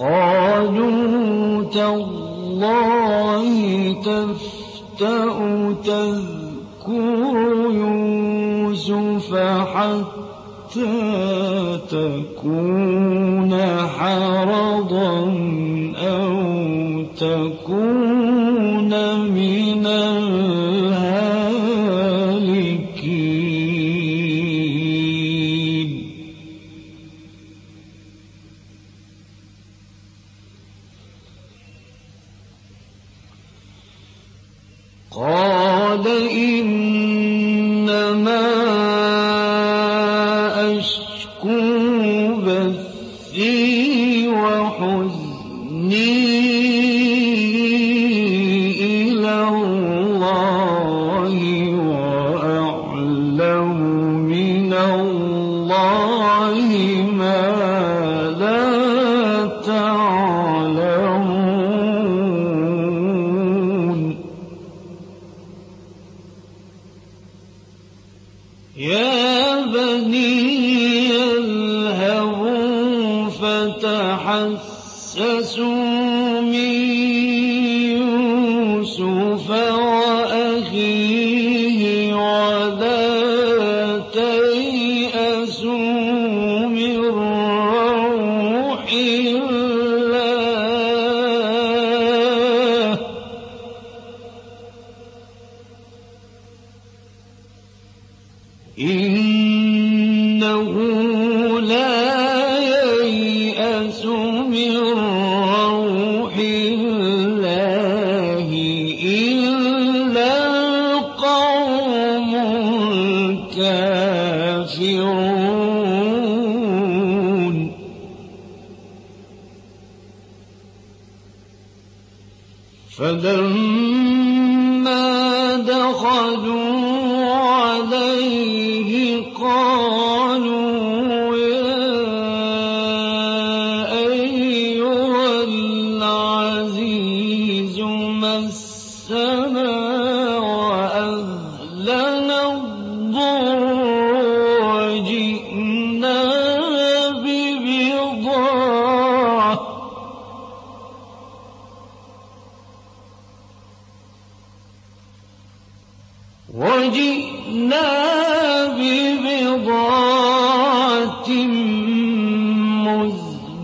قالوا تالله تفتأ تذكر يوسف حتى تكون حرضا أو تكون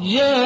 yeah.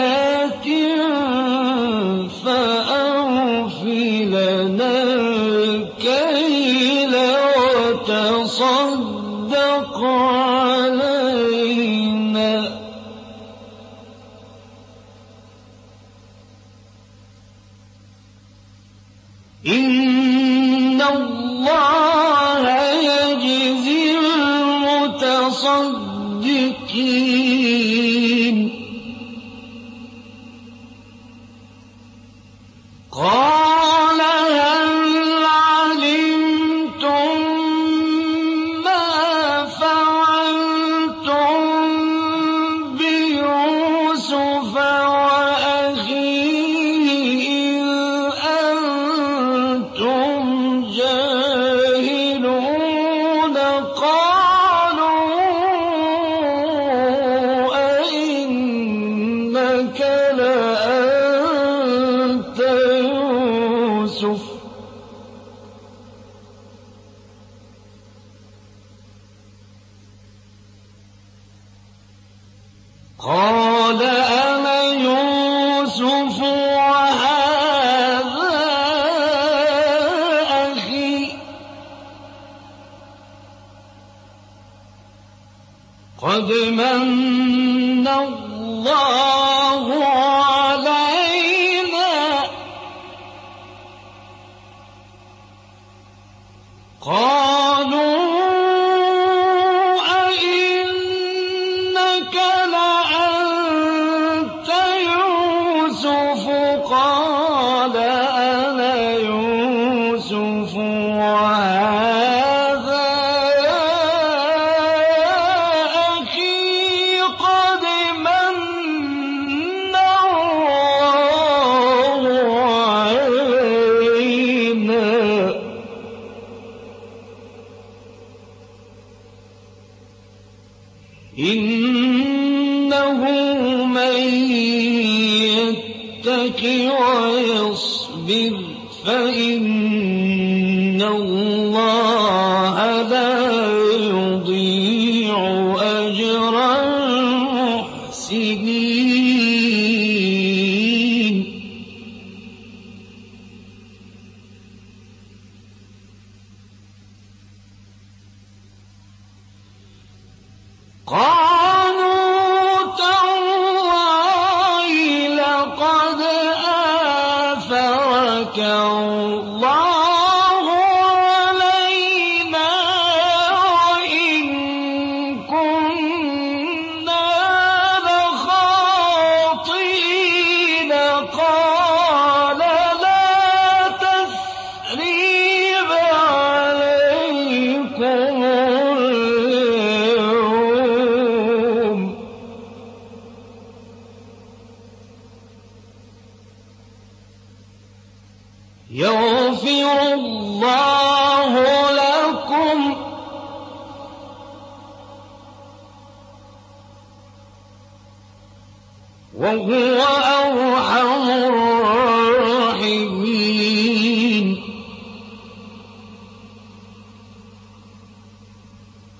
آثرك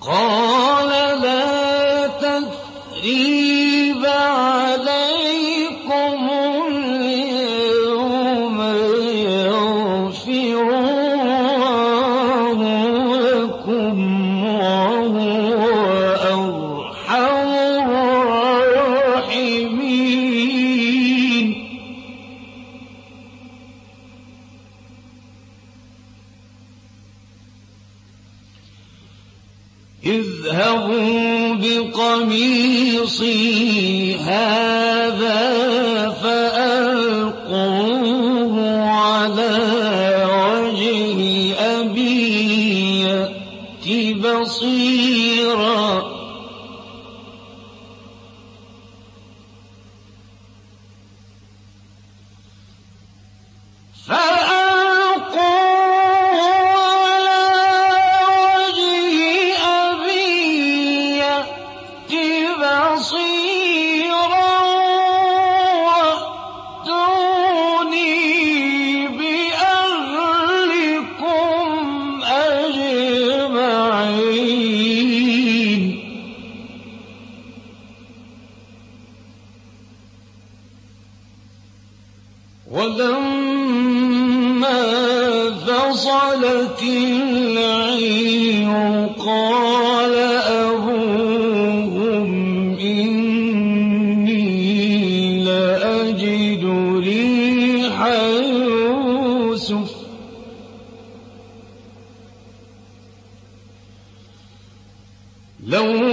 قال لا تثريب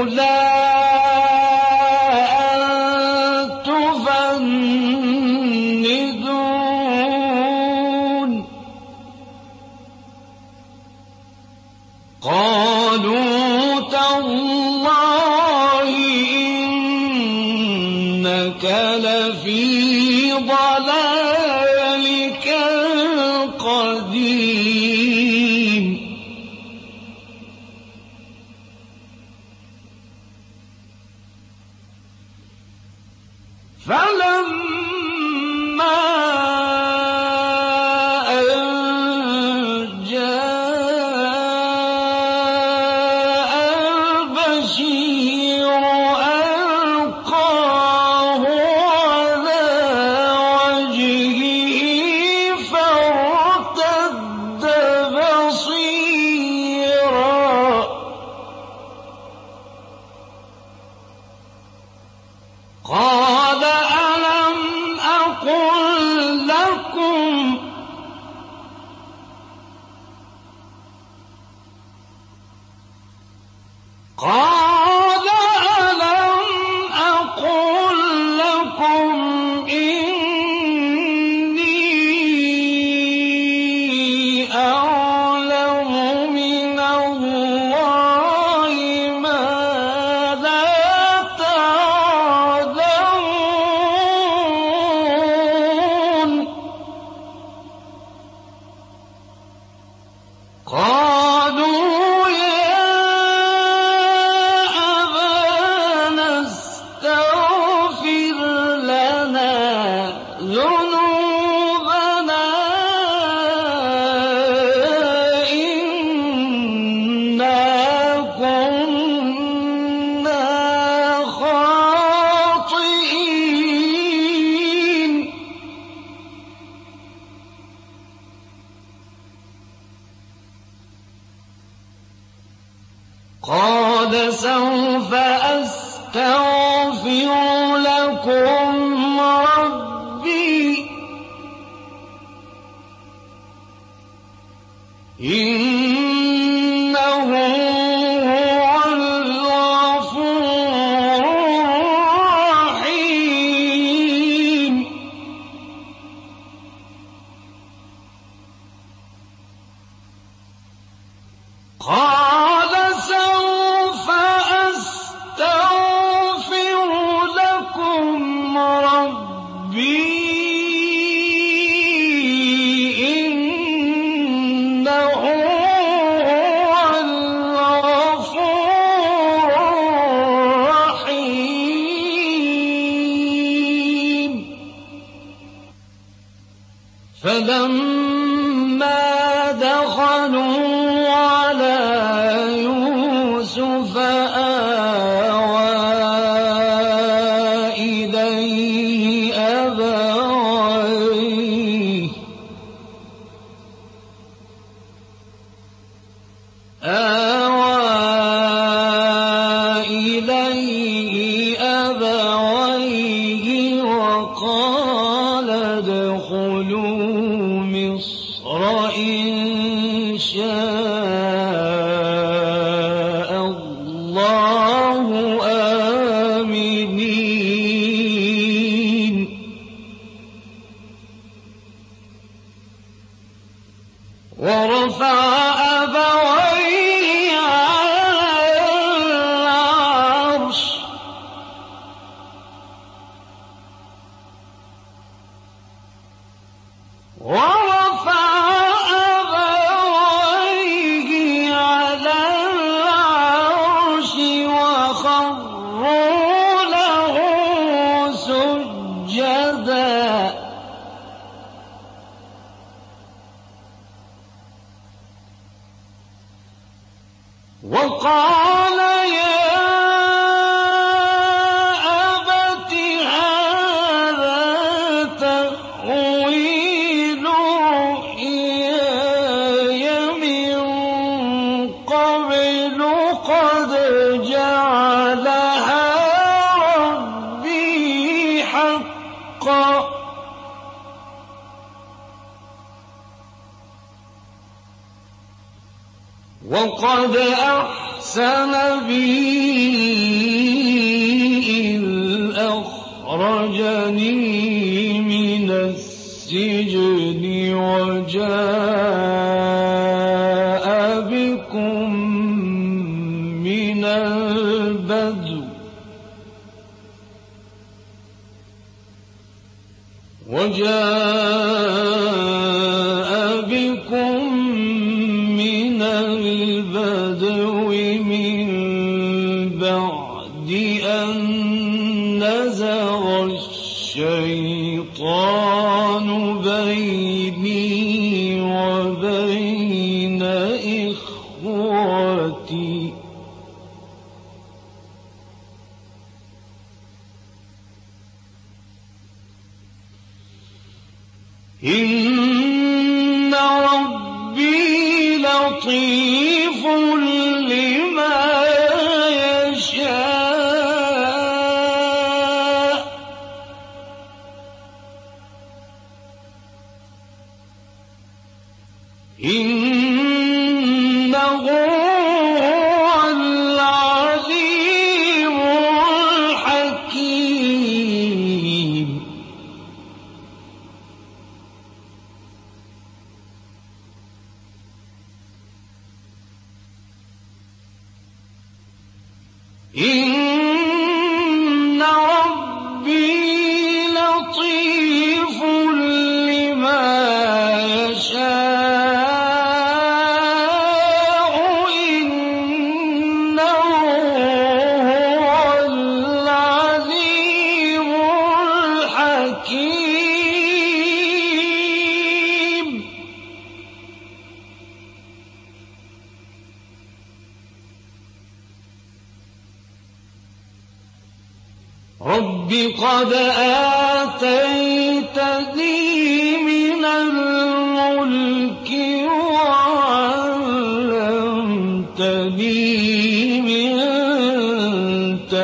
لولا يعلن سنبي بي أخرجني من السجن وجاء بكم من البدو وجاء البدو من بعد أن نزغ الشيطان إن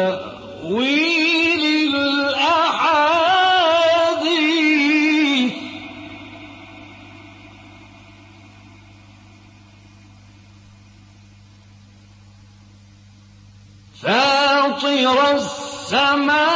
تأويل الأحاديث فاطر السماوات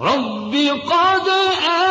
رب قد أن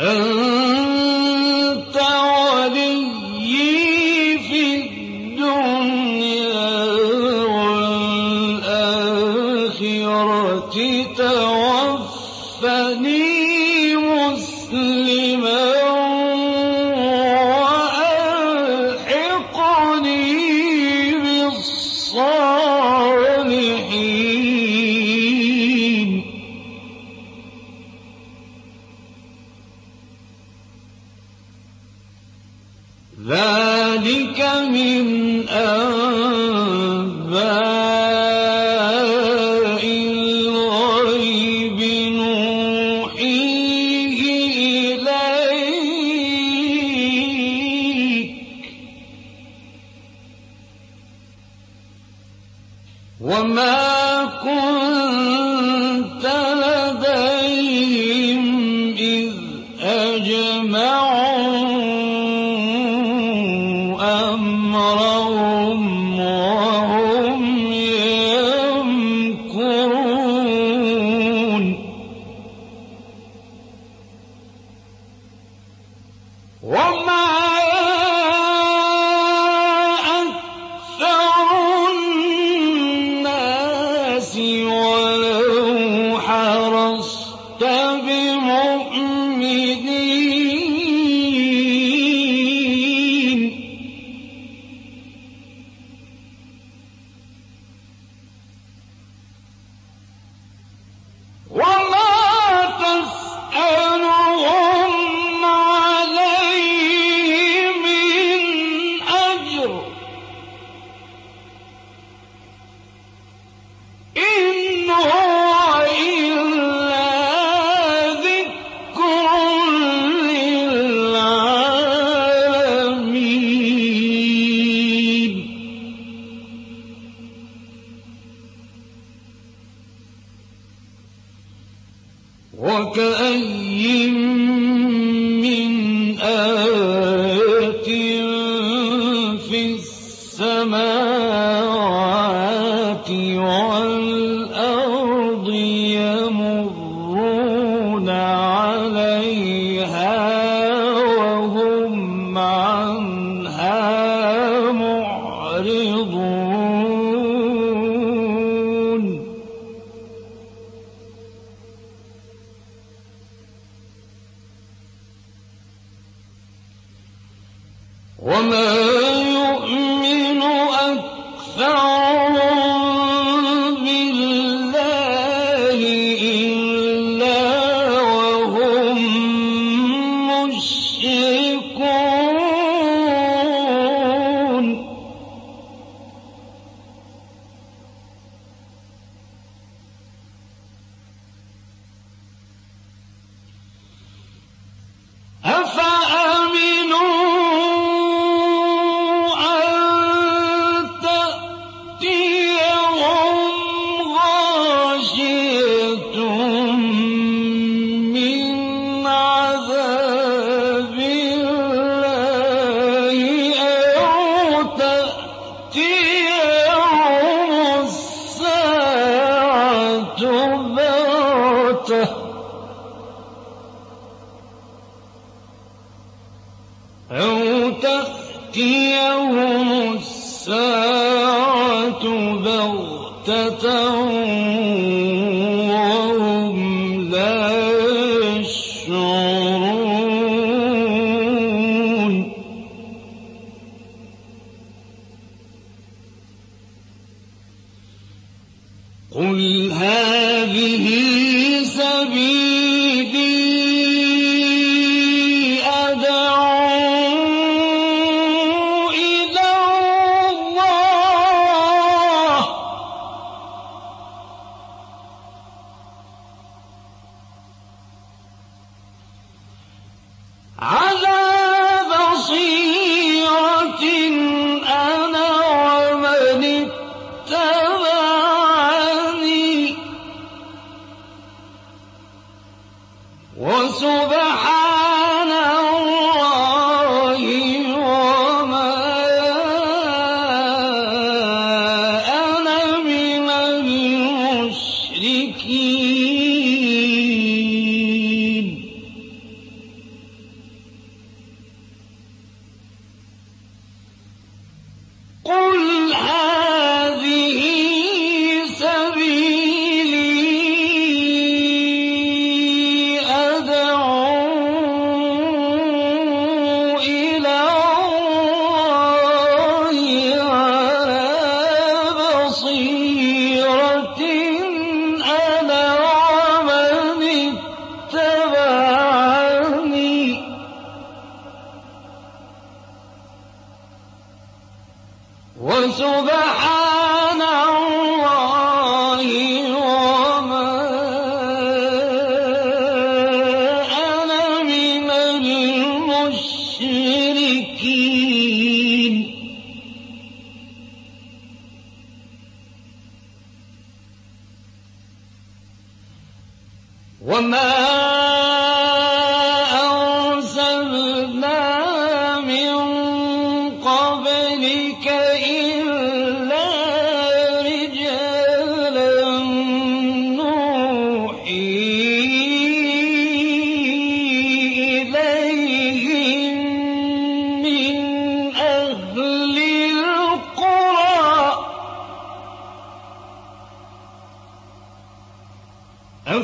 Oh. وما كنت لك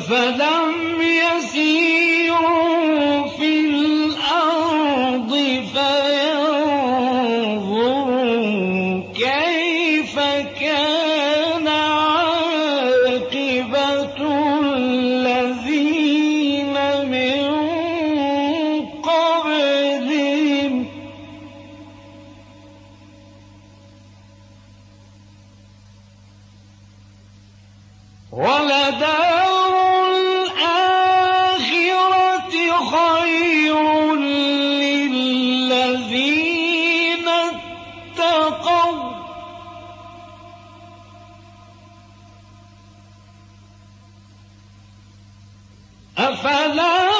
فدعا وظنوا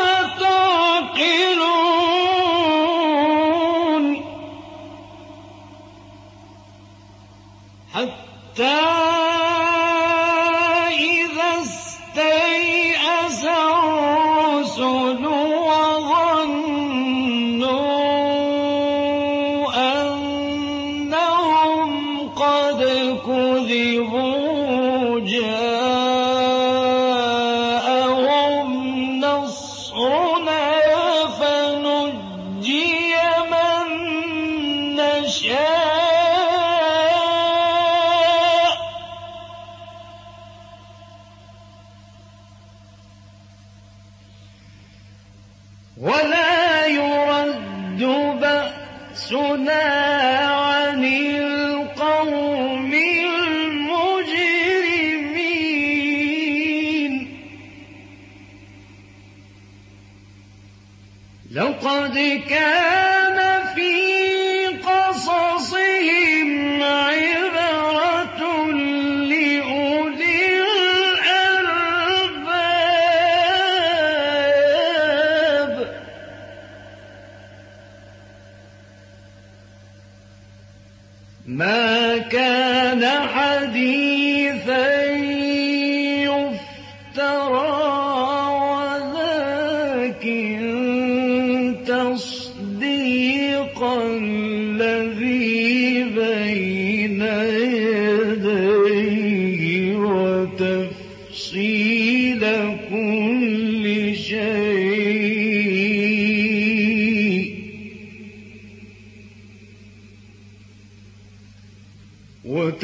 لقد كان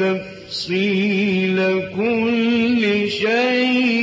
وتفصيل كل شيء.